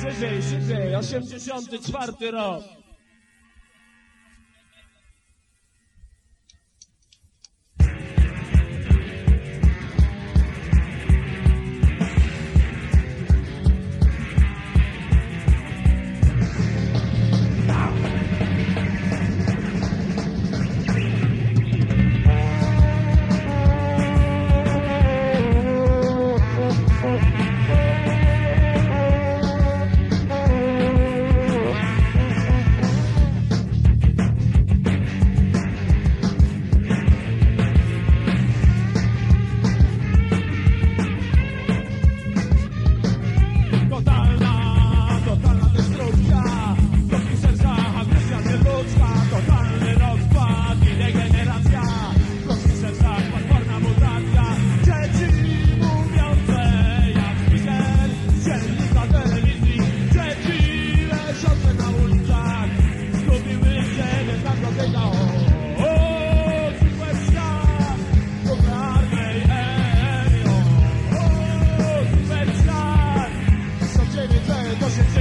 Szybciej, szybciej, 84 rok. Thousands